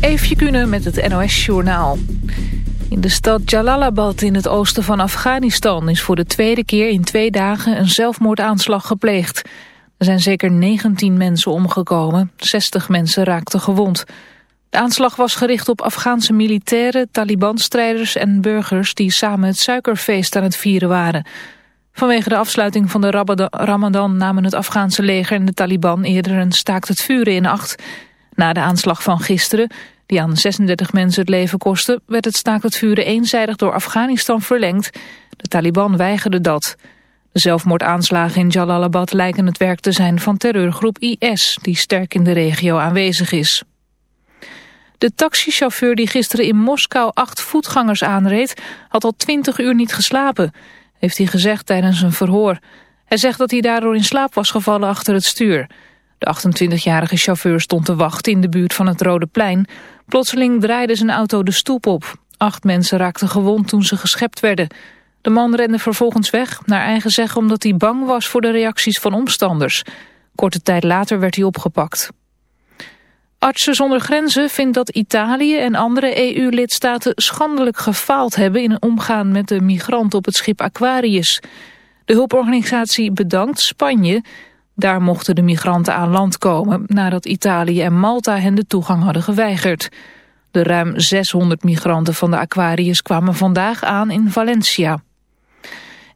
Eefje Kunnen met het NOS-journaal. In de stad Jalalabad in het oosten van Afghanistan... is voor de tweede keer in twee dagen een zelfmoordaanslag gepleegd. Er zijn zeker 19 mensen omgekomen, 60 mensen raakten gewond. De aanslag was gericht op Afghaanse militairen, Taliban-strijders en burgers... die samen het suikerfeest aan het vieren waren... Vanwege de afsluiting van de Ramadan namen het Afghaanse leger en de Taliban eerder een staakt het vuren in acht. Na de aanslag van gisteren, die aan 36 mensen het leven kostte, werd het staakt het vuren eenzijdig door Afghanistan verlengd. De Taliban weigerde dat. De zelfmoordaanslagen in Jalalabad lijken het werk te zijn van terreurgroep IS, die sterk in de regio aanwezig is. De taxichauffeur die gisteren in Moskou acht voetgangers aanreed, had al twintig uur niet geslapen heeft hij gezegd tijdens een verhoor. Hij zegt dat hij daardoor in slaap was gevallen achter het stuur. De 28-jarige chauffeur stond te wachten in de buurt van het Rode Plein. Plotseling draaide zijn auto de stoep op. Acht mensen raakten gewond toen ze geschept werden. De man rende vervolgens weg, naar eigen zeggen omdat hij bang was voor de reacties van omstanders. Korte tijd later werd hij opgepakt. Artsen zonder grenzen vindt dat Italië en andere EU-lidstaten schandelijk gefaald hebben in het omgaan met de migranten op het schip Aquarius. De hulporganisatie bedankt Spanje. Daar mochten de migranten aan land komen nadat Italië en Malta hen de toegang hadden geweigerd. De ruim 600 migranten van de Aquarius kwamen vandaag aan in Valencia.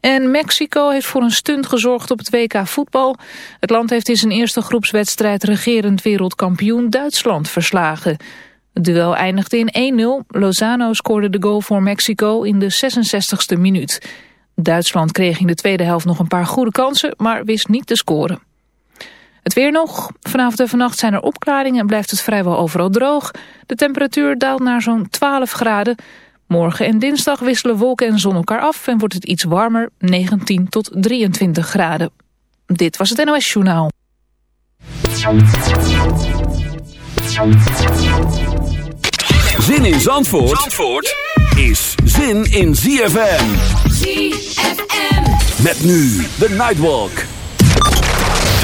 En Mexico heeft voor een stunt gezorgd op het WK voetbal. Het land heeft in zijn eerste groepswedstrijd regerend wereldkampioen Duitsland verslagen. Het duel eindigde in 1-0. Lozano scoorde de goal voor Mexico in de 66ste minuut. Duitsland kreeg in de tweede helft nog een paar goede kansen, maar wist niet te scoren. Het weer nog. Vanavond en vannacht zijn er opklaringen en blijft het vrijwel overal droog. De temperatuur daalt naar zo'n 12 graden. Morgen en dinsdag wisselen wolken en zon elkaar af en wordt het iets warmer, 19 tot 23 graden. Dit was het NOS Journaal. Zin in Zandvoort, Zandvoort is zin in ZFM. ZFM. Met nu de Nightwalk.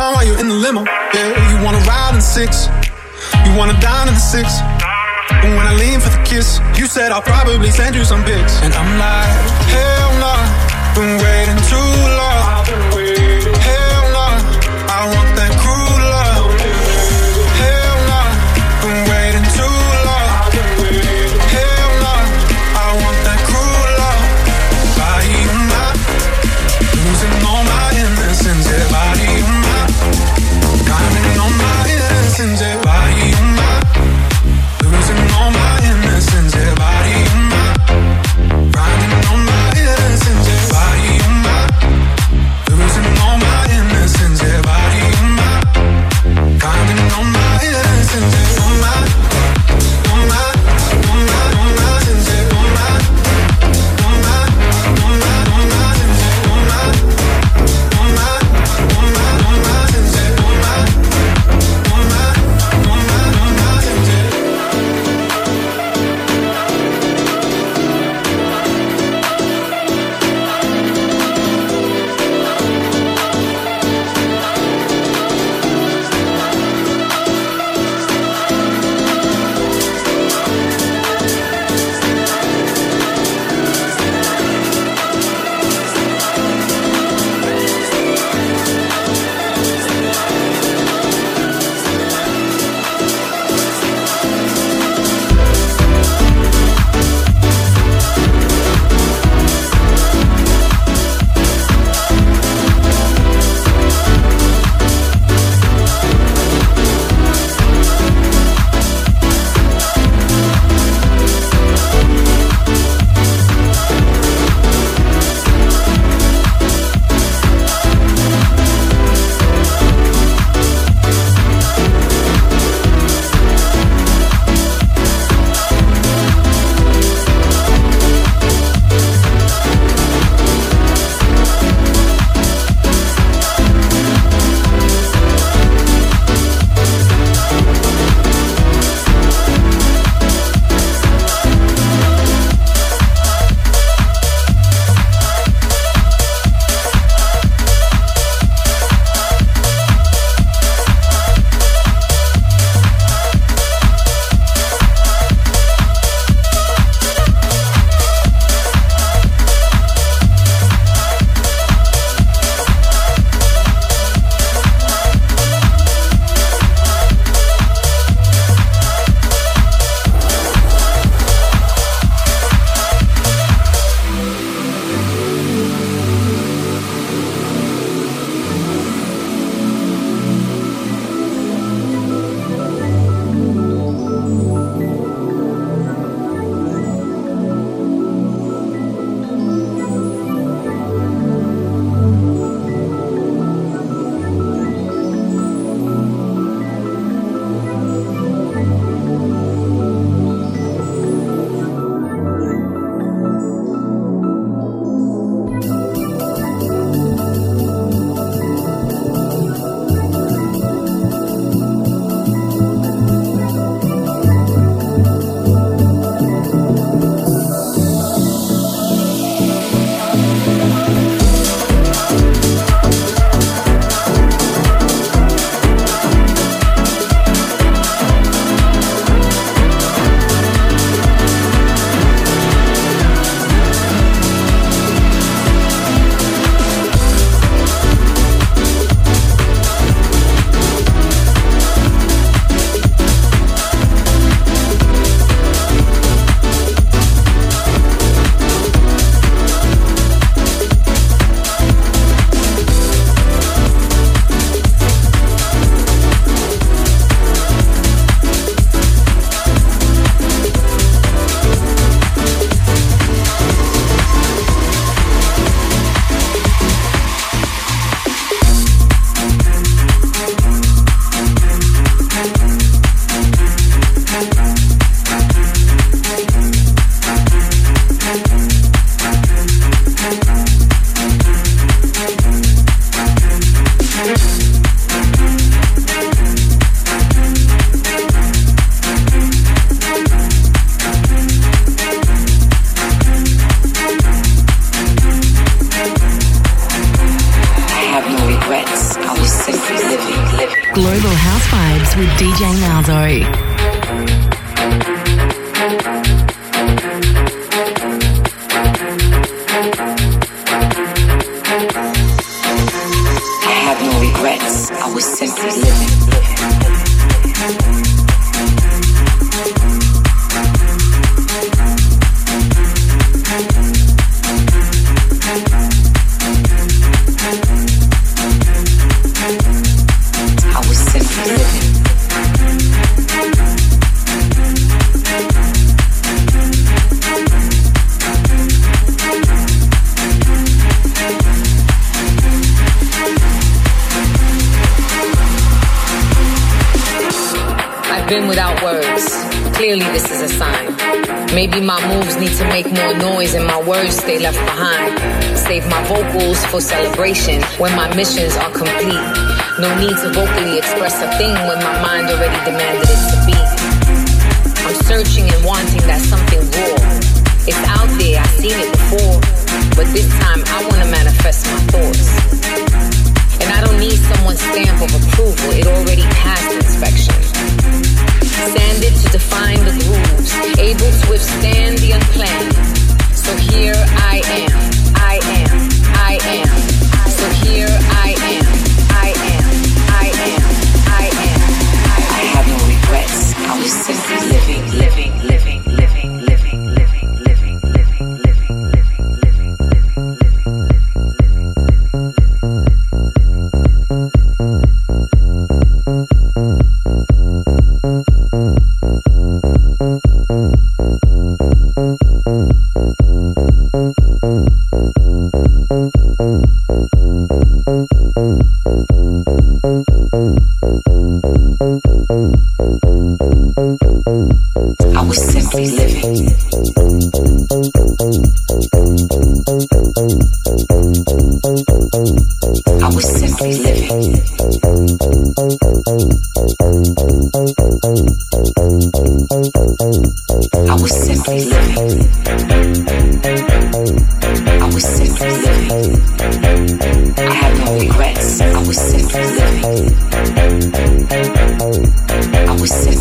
on while you're in the limo. Yeah, you wanna ride in the six. You wanna dine in the six. And when I lean for the kiss, you said I'll probably send you some pics. And I'm like, hell nah, been waiting too long been without words. Clearly, this is a sign. Maybe my moves need to make more noise and my words stay left behind. Save my vocals for celebration when my missions are complete. No need to vocally express a thing when my mind already demanded it to be. I'm searching and wanting that something raw. It's out there, I've seen it before. But this time, I want to manifest my thoughts. And I don't need someone's stamp of approval, it already passed inspection. Sanded to define the grooves, able to withstand the unplanned. So here I am, I am, I am. So here I am, I am, I am, I am. I have no regrets. I was simply living, living, living,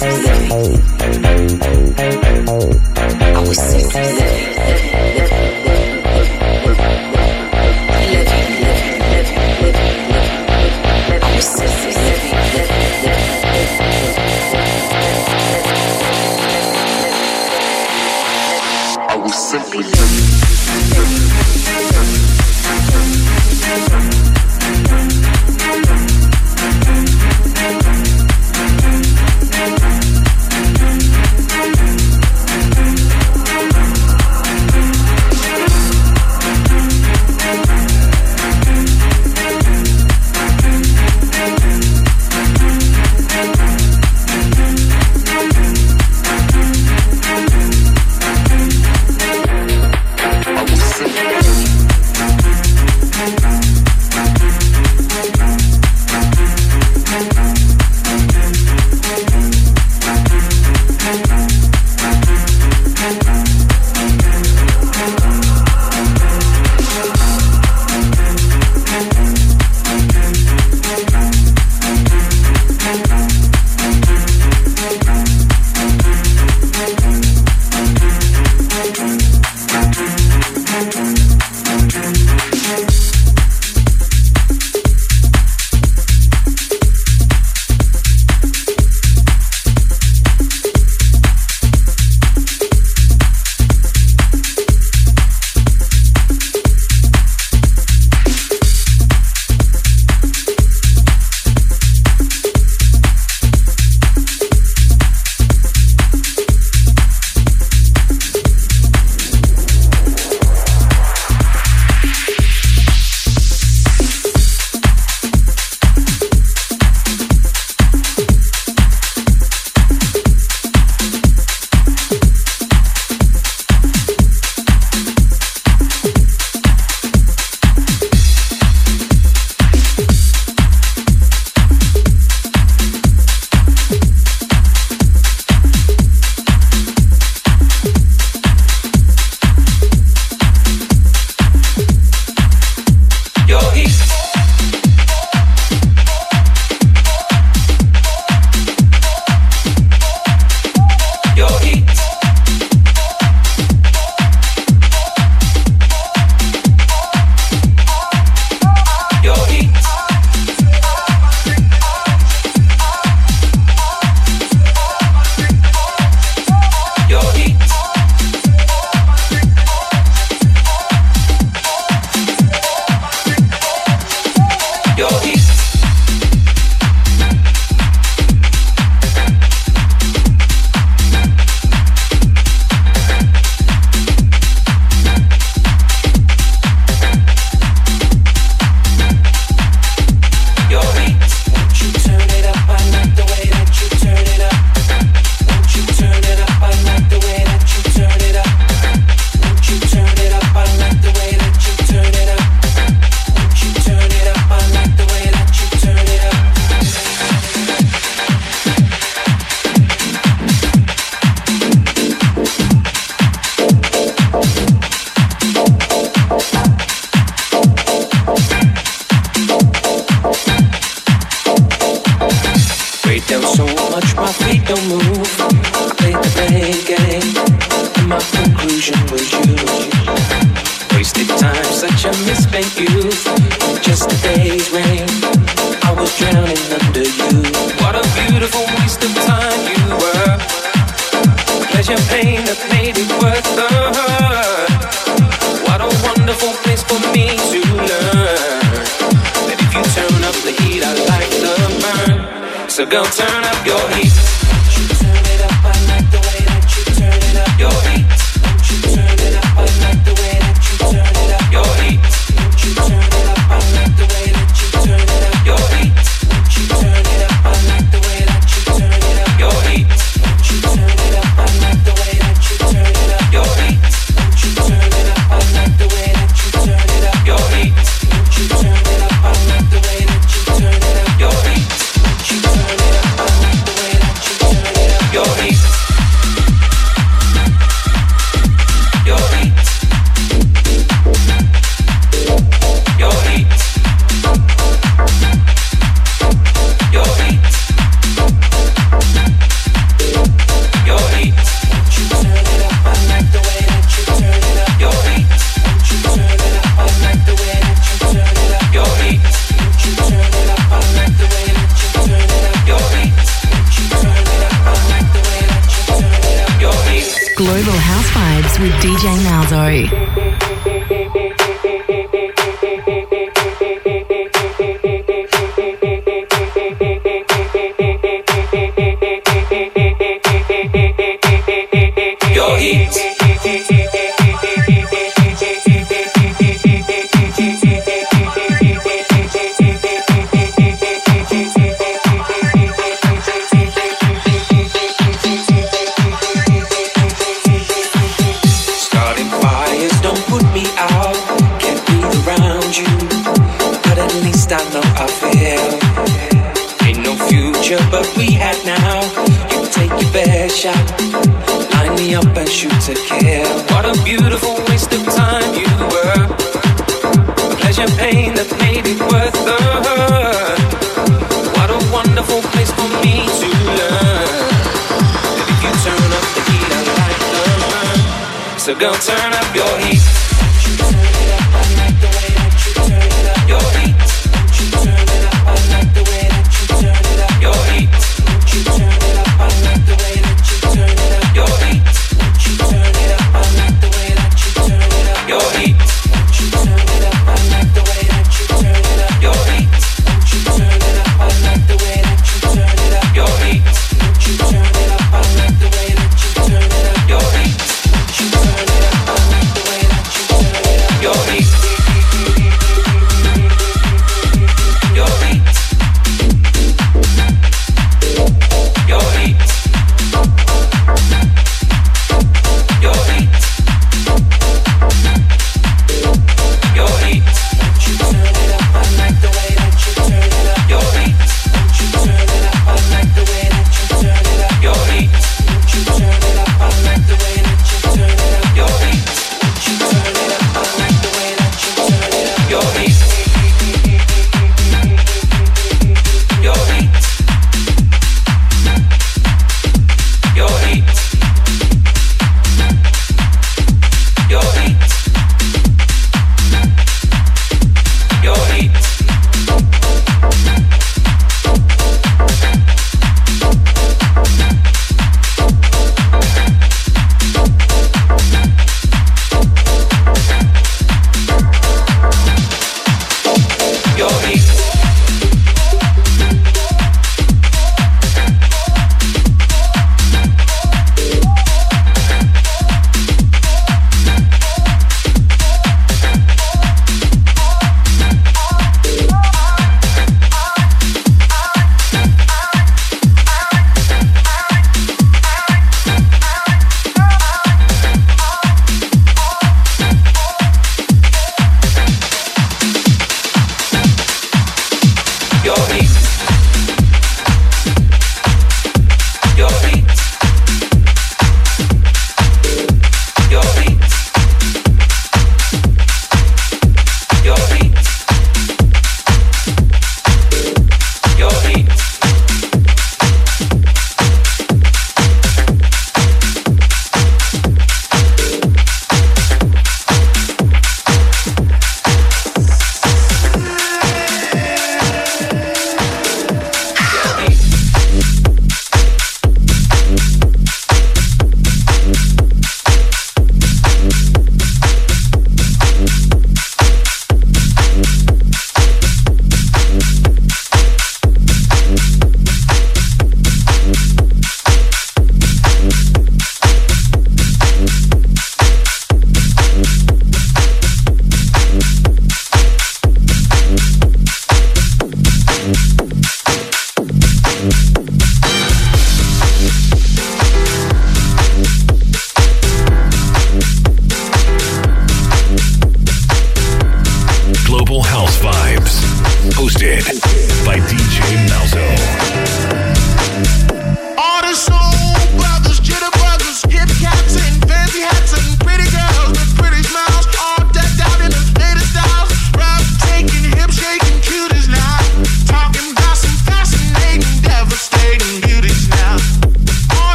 Music. watch my feet don't move. Play the blame game. My conclusion was you. Wasted time, such a misspent youth. Just a day's rain. I was drowning under you. What a beautiful waste of time you were. Pleasure, pain that made it worth the. So turn up your heat. Sorry. shot. Line me up and shoot to kill. What a beautiful waste of time you were. Pleasure, pain that made it worth the hurt. What a wonderful place for me to learn. And if you turn up the heat, I like the burn. So go turn up your heat.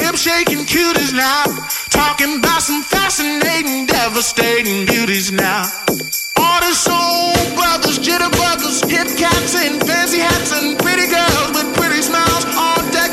hip shaking cuties now. Talking about some fascinating, devastating beauties now. All the soul brothers, jitterbuggers, hip cats, in fancy hats, and pretty girls with pretty smiles, all decked.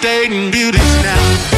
Stating beauties now.